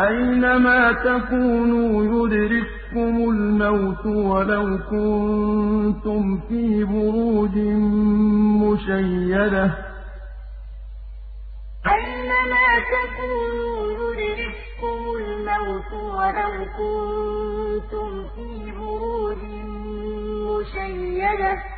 أَيْنَمَا تَكُونُوا يُدْرِككُّمُ الْمَوْتُ وَلَوْ كُنتُمْ فِي بُرُوجٍ مُّشَيَّدَةٍ ۗ. أَيْنَمَا تَكُونُوا يُدْرِككُّمُ الْمَوْتُ وَلَوْ كُنتُمْ فِي بُرُوجٍ مُّشَيَّدَةٍ ۗ.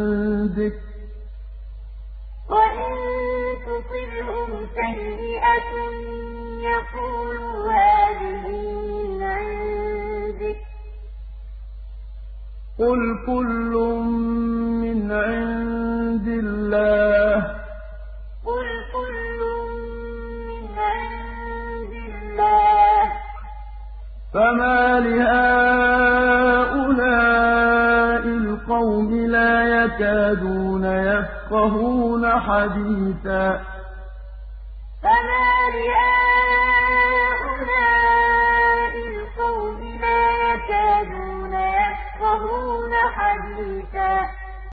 قُلْ كُلٌّ مِّنْ عِندِ اللَّهِ ۖ. فَمَالِ هَٰؤُلَاءِ الْقَوْمِ لَا يَكَادُونَ يَفْقَهُونَ حَدِيثًا. فما